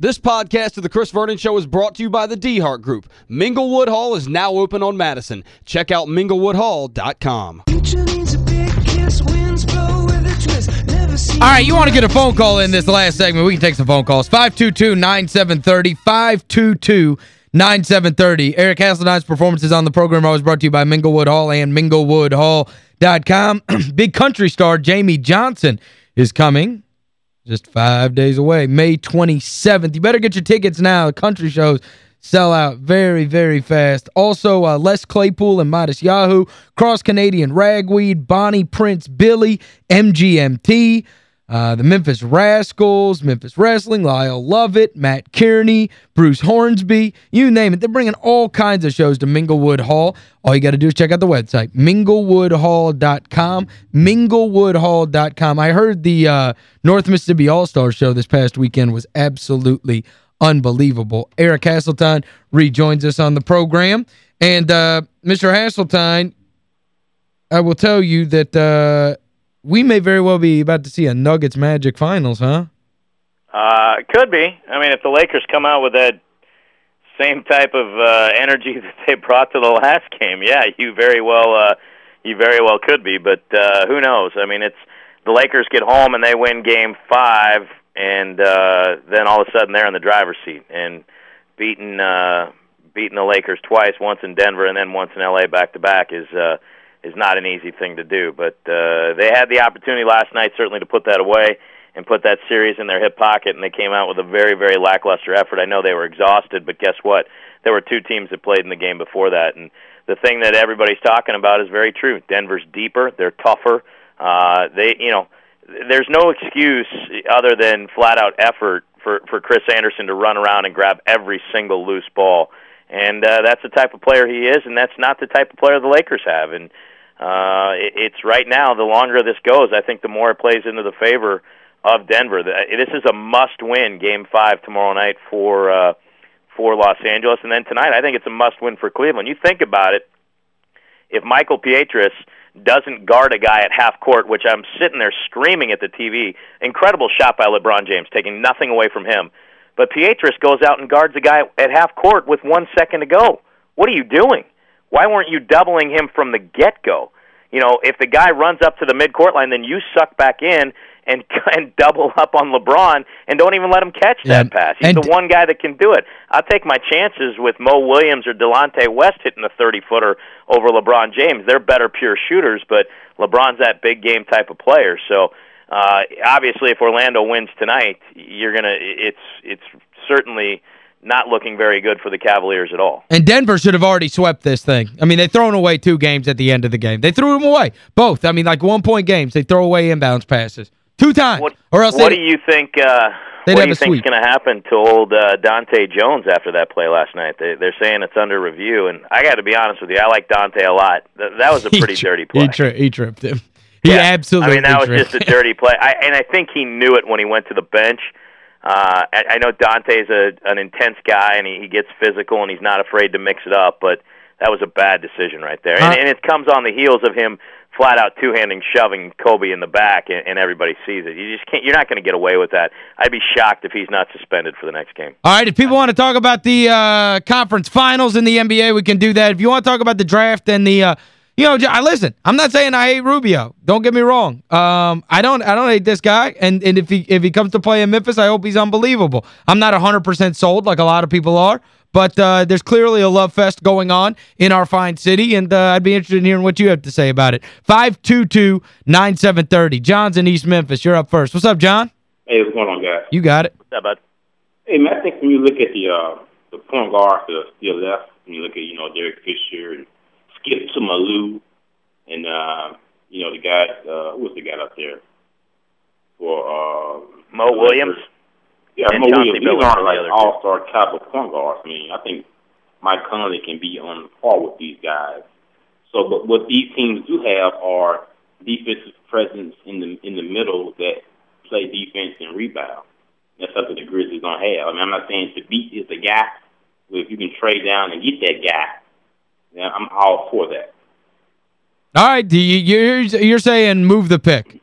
This podcast of The Chris Vernon Show is brought to you by the DeHart Group. Minglewood Hall is now open on Madison. Check out minglewoodhall.com. All right, you want to get a phone call in this last segment, we can take some phone calls. 522-9730, 522-9730. Eric Hasseltine's performances on the program are always brought to you by Minglewood Hall and minglewoodhall.com. Big country star Jamey Johnson is coming just five days away, May 27th. You better get your tickets now. The country shows sell out very, very fast. Also, uh, Les Claypool and Matisyahu, Cross Canadian Ragweed, Bonnie Prince Billy, MGMT, uh, the Memphis Rascals, Memphis Wrestling, Lyle Lovett, Matt Kearney, Bruce Hornsby, you name it. They're bringing all kinds of shows to Minglewood Hall. All you got to do is check out the website, minglewoodhall.com, minglewoodhall.com. I heard the uh, North Mississippi All-Star show this past weekend was absolutely unbelievable. Eric Hasseltine rejoins us on the program. And uh, Mr. Hasseltine, I will tell you that uh, we may very well be about to see a Nuggets Magic Finals, huh? Uh, could be. I mean, if the Lakers come out with that same type of uh, energy that they brought to the last game, yeah, you very well uh, you very well could be. But uh, who knows? I mean, it's the Lakers get home and they win Game Five, and uh, then all of a sudden they're in the driver's seat and beating uh, beating the Lakers twice, once in Denver and then once in LA back to back is. Uh, is not an easy thing to do. But uh, they had the opportunity last night certainly to put that away and put that series in their hip pocket, and they came out with a very, very lackluster effort. I know they were exhausted, but guess what? There were two teams that played in the game before that, and the thing that everybody's talking about is very true. Denver's deeper, they're tougher. Uh, they, you know, there's no excuse other than flat out effort for for Chris Andersen to run around and grab every single loose ball. And uh, that's the type of player he is, and that's not the type of player the Lakers have. And uh, it, it's right now. The longer this goes, I think the more it plays into the favor of Denver. The, this is a must-win Game Five tomorrow night for uh, for Los Angeles, and then tonight I think it's a must-win for Cleveland. You think about it. If Mickael Pietrus doesn't guard a guy at half court, which I'm sitting there screaming at the TV, incredible shot by LeBron James, taking nothing away from him. But Pietrus goes out and guards a guy at half court with one second to go. What are you doing? Why weren't you doubling him from the get go? You know, if the guy runs up to the mid court line, then you suck back in and and double up on LeBron and don't even let him catch that Yeah, pass. He's the one guy that can do it. I'll take my chances with Mo Williams or Delonte West hitting the 30 footer over LeBron James. They're better pure shooters, but LeBron's that big game type of player. So uh, obviously, if Orlando wins tonight, you're gonna. It's it's certainly not looking very good for the Cavaliers at all. And Denver should have already swept this thing. I mean, they've thrown away two games at the end of the game. They threw them away. Both. I mean, like one-point games. They throw away inbounds passes. Two times. What, or else what do you think? Uh, what do you a think's going to happen to old uh, Dahntay Jones after that play last night? They, they're saying it's under review, and I got to be honest with you, I like Dahntay a lot. That, that was a pretty dirty play. He, tri he tripped him. He Yeah. absolutely I mean, that was just a dirty play, I, and I think he knew it when he went to the bench. Uh, I, I know Dahntay's a, an intense guy, and he, he gets physical, and he's not afraid to mix it up. But that was a bad decision right there, and, Uh, and it comes on the heels of him flat out two handing shoving Kobe in the back, and, and everybody sees it. You just can't. You're not going to get away with that. I'd be shocked if he's not suspended for the next game. All right, if people want to talk about the uh, conference finals in the NBA, we can do that. If you want to talk about the draft and the uh, you know, j- I listen, I'm not saying I hate Rubio. Don't get me wrong. Um, I don't I don't hate this guy and and if he if he comes to play in Memphis, I hope he's unbelievable. I'm not 100% sold like a lot of people are, but uh, there's clearly a love fest going on in our fine city and uh, I'd be interested in hearing what you have to say about it. 522-9730. John's in East Memphis. You're up first. What's up, John? Hey, what's going on, guys? You got it. What's up, bud? Hey, man, I think when you look at the uh, the point guards that are still left, when you look at you know Derek Fisher and Skip to My Lou, and uh, you know the guy, uh, who was the guy up there for uh, Mo Williams. Yeah, And Mo Chauncey Williams. These aren't like all star caliber point guards. I mean, I think Mike Conley can be on par with these guys. So, but what these teams do have are defensive presence in the in the middle that play defense and rebound. That's something the Grizzlies don't have. I mean, I'm not saying Thabeet is the guy. But if you can trade down and get that guy, then I'm all for that. All right, do you, you're you're saying move the pick.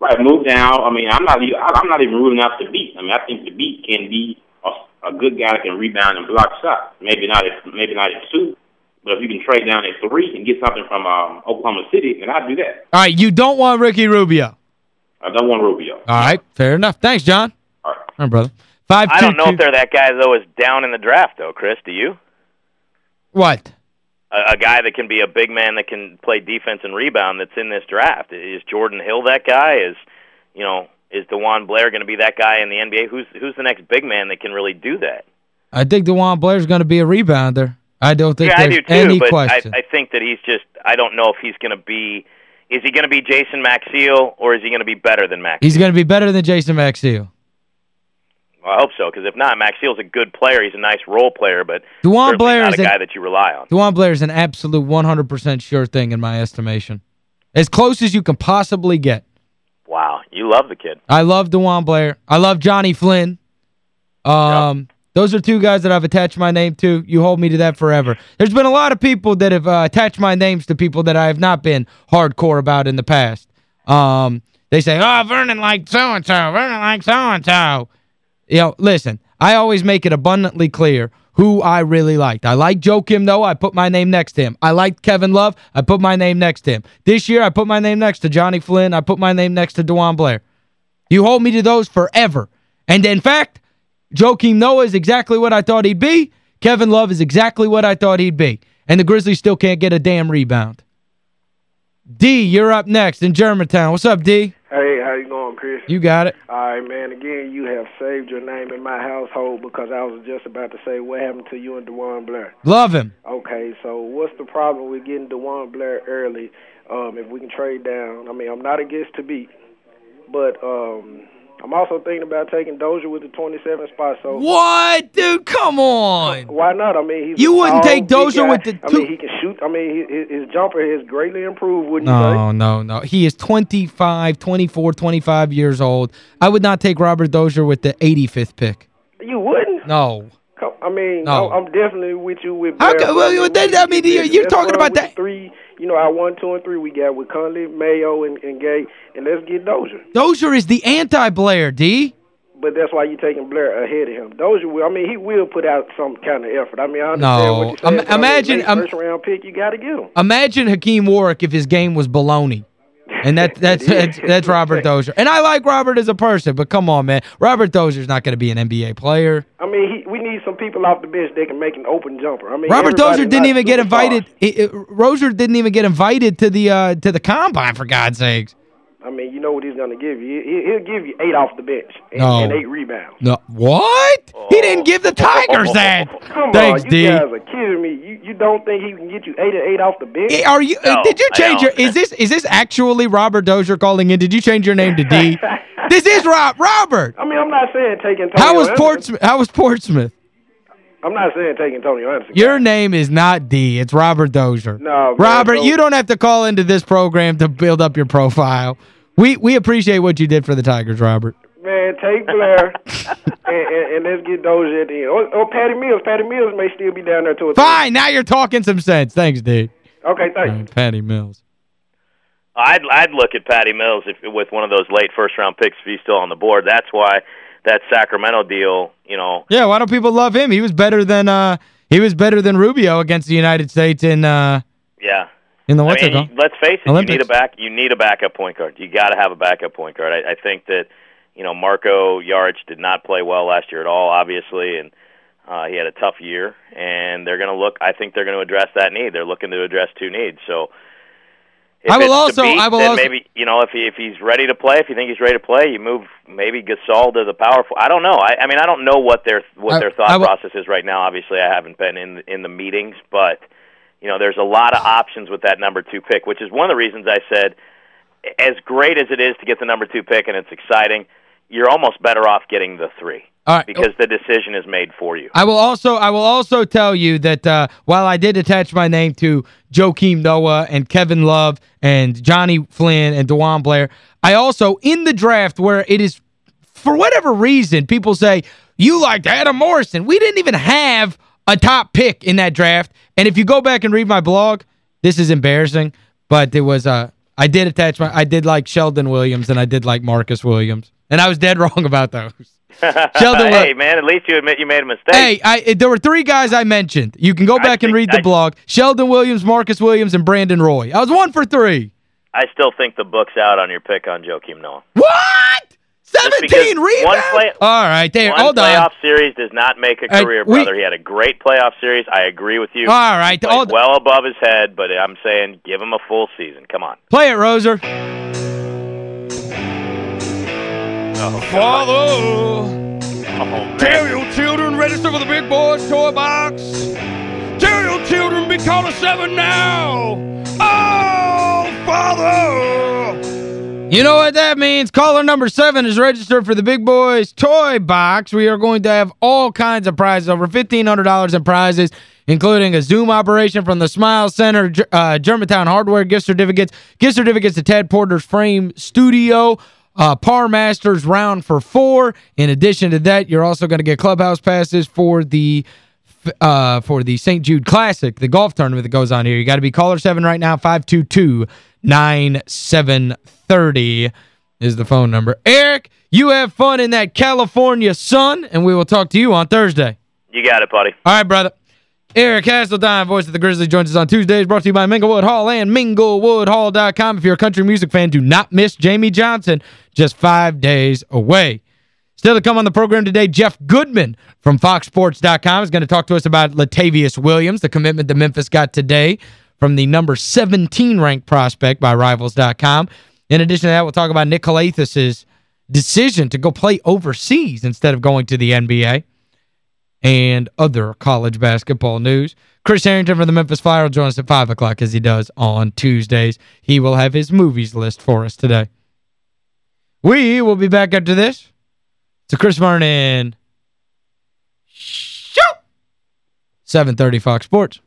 Right, move down. I mean, I'm not even I'm not even ruling out Thabeet. I mean, I think Thabeet can be a, a good guy that can rebound and block shots. Maybe not at maybe not at two, but if you can trade down at three and get something from um, Oklahoma City, then I'd do that. All right, you don't want Ricky Rubio. I don't want Rubio. All right, fair enough. Thanks, John. All right. All right, brother. Five, I two, don't know two. if they're that guy though is down in the draft though, Chris. Do you? What? A, a guy that can be a big man that can play defense and rebound that's in this draft. Is Jordan Hill that guy? Is you know is DeJuan Blair going to be that guy in the NBA? Who's who's the next big man that can really do that? I think DeJuan Blair's going to be a rebounder. I don't think yeah, I do too, any but I, question. I think that he's just I don't know if he's going to be is he going to be Jason Maxiell or is he going to be better than Maxiell? He's going to be better than Jason Maxiell. Well, I hope so because if not, Maxiell's a good player. He's a nice role player, but certainly Blair not is a an- guy that you rely on. DeJuan Blair is an absolute 100% sure thing in my estimation. As close as you can possibly get. Wow, you love the kid. I love DeJuan Blair. I love Johnny Flynn. Um, Those are two guys that I've attached my name to. You hold me to that forever. There's been a lot of people that have uh, attached my names to people that I have not been hardcore about in the past. Um, they say, oh, Vernon liked so-and-so. Vernon liked so-and-so. You know, listen, I always make it abundantly clear who I really liked. I like Joakim, though. I put my name next to him. I liked Kevin Love. I put my name next to him. This year, I put my name next to Johnny Flynn. I put my name next to DeJuan Blair. You hold me to those forever. And in fact, Joakim Noah is exactly what I thought he'd be. Kevin Love is exactly what I thought he'd be. And the Grizzlies still can't get a damn rebound. D, you're up next in Germantown. What's up, D? Hey, how you going, Chris? You got it. All right, man. Again, you have saved your name in my household because I was just about to say what happened to you and DeJuan Blair. Love him. Okay, so what's the problem with getting DeJuan Blair early? Um, if we can trade down, I mean, I'm not against Thabeet, but um, I'm also thinking about taking Dozier with the 27 spot. So What? Dude, come on. why not? I mean, he's You wouldn't tall, take Dozier guy. with the I mean, he can shoot. I mean, his, his jumper has greatly improved. Wouldn't you No, no, no. He is 25, 24, 25 years old. I would not take Robert Dozier with the 85th pick. You wouldn't. No. I mean, No. I'm I'm definitely with you with. How well, then, I mean, you're- you're talking about that- Three, you know, our one, two, and three we got with Conley, Mayo, and, and Gay, and let's get Dozier. Dozier is the anti-Blair, D. But that's why you're taking Blair ahead of him. Dozier will. I mean, he will put out some kind of effort. I mean, I understand No. what you're saying. Im- but I mean, imagine- um, first round pick, you got to get him. Imagine Hakim Warrick if his game was baloney. And that that's that's, that's Robert Dozier. And I like Robert as a person, but come on, man. Robert Dozier's not going to be an NBA player. I mean, he, we need some people off the bench that can make an open jumper. I mean, Robert Dozier didn't even get invited. It, it, Dozier didn't even get invited to the uh, to the combine, for God's sakes. I mean, you know what he's going to give you. He, he'll give you eight off the bench and, No. and eight rebounds. No, what? He didn't give the Tigers that. Come Thanks, on, D. you guys are kidding me. You you don't think he can get you eight and eight off the bench? Are you uh, No, did you change your don't. is this is this actually Robert Dozier calling in? Did you change your name to D? this is Rob Robert. I mean, I'm not saying taking Tony How was Portsmouth how was Portsmouth? I'm not saying taking Tony Anderson. Your name is not D. It's Robert Dozier. No, Robert, so- you don't have to call into this program to build up your profile. We we appreciate what you did for the Tigers, Robert. Man, take Blair and, and, and let's get Dozier at the end. Or, or Patty Mills. Patty Mills may still be down there to a Fine, now you're talking some sense. Thanks, dude. Okay, thank All you. right, Patty Mills. I'd I'd look at Patty Mills if with one of those late first round picks if he's still on the board. That's why that Sacramento deal, you know, Yeah, why don't people love him? He was better than uh he was better than Rubio against the United States in uh yeah. In the I mean, let's face it, Olympics. you need a back you need a backup point guard. You got to have a backup point guard. I, I think that you know Marko Jaric did not play well last year at all, obviously, and uh, he had a tough year. And they're going to look. I think they're going to address that need. They're looking to address two needs. So. If I will also- beat, I will then also- maybe you know if he if he's ready to play, if you think he's ready to play, you move maybe Gasol to the power. Forward. I don't know. I, I mean, I don't know what their what I- their thought will- process is right now. Obviously, I haven't been in in the meetings, but you know, there's a lot of options with that number two pick, which is one of the reasons I said, as great as it is to get the number two pick and it's exciting, you're almost better off getting the three All right. because the decision is made for you. I will also I will also tell you that uh, while I did attach my name to Joakim Noah and Kevin Love and Johnny Flynn and DeJuan Blair, I also in the draft where it is for whatever reason people say you liked Adam Morrison. We didn't even have a top pick in that draft. And if you go back and read my blog, this is embarrassing, but it was uh I did attach my I did like Sheldon Williams and I did like Marcus Williams. And I was dead wrong about those. Sheldon hey, man, at least you admit you made a mistake. Hey, I, there were three guys I mentioned. You can go back and read the I- blog. Sheldon Williams, Marcus Williams, and Brandon Roy. I was one for three. I still think the book's out on your pick on Joakim Noah. What? Just 17 rebounds? play- All right, there. One Hold playoff on. series does not make a Hey, career, we- brother. He had a great playoff series. I agree with you. All right. Played Hold, well above his head, but I'm saying give him a full season. Come on. play it, Roser. Oh, Father, oh tell your children register for the big boys toy box. Tell your children be called a seven now. Oh, Father. You know what that means? Caller number seven is registered for the Big Boys Toy Box. We are going to have all kinds of prizes, over $1,500 in prizes, including a Zoom operation from the Smile Center, uh, Germantown Hardware gift certificates, gift certificates to Ted Porter's Frame Studio, uh, Par Masters round for four. In addition to that, you're also going to get clubhouse passes for the uh, for the St. Jude Classic, the golf tournament that goes on here. You got to be caller 7 right now, 522-9730 is the phone number. Eric, you have fun in that California sun, and we will talk to you on Thursday. You got it, buddy. All right, brother. Eric Hasseltine, voice of the Grizzlies, joins us on Tuesdays, brought to you by Minglewood Hall and minglewoodhall.com. If you're a country music fan, do not miss Jamey Johnson, just five days away. Still to come on the program today, Jeff Goodman from FoxSports.com is going to talk to us about Latavius Williams, the commitment that Memphis got today from the number 17 ranked prospect by Rivals.com. In addition to that, we'll talk about Nick decision to go play overseas instead of going to the NBA and other college basketball news. Chris Harrington from the Memphis Flyer will join us at 5 o'clock as he does on Tuesdays. He will have his movies list for us today. We will be back after this. To Chris Martin. Shoot! 730 Fox Sports.